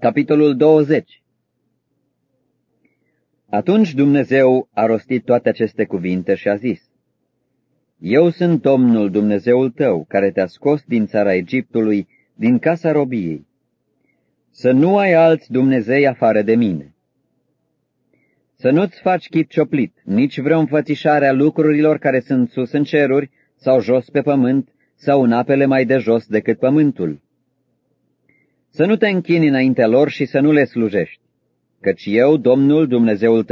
Capitolul 20 Atunci Dumnezeu a rostit toate aceste cuvinte și a zis, Eu sunt Domnul Dumnezeul tău, care te-a scos din țara Egiptului, din casa robiei. Să nu ai alți Dumnezei afară de mine. Să nu-ți faci chip cioplit, nici vreo înfățișare a lucrurilor care sunt sus în ceruri sau jos pe pământ sau în apele mai de jos decât pământul să nu te închini înaintea lor și să nu le slujești, căci eu, Domnul Dumnezeul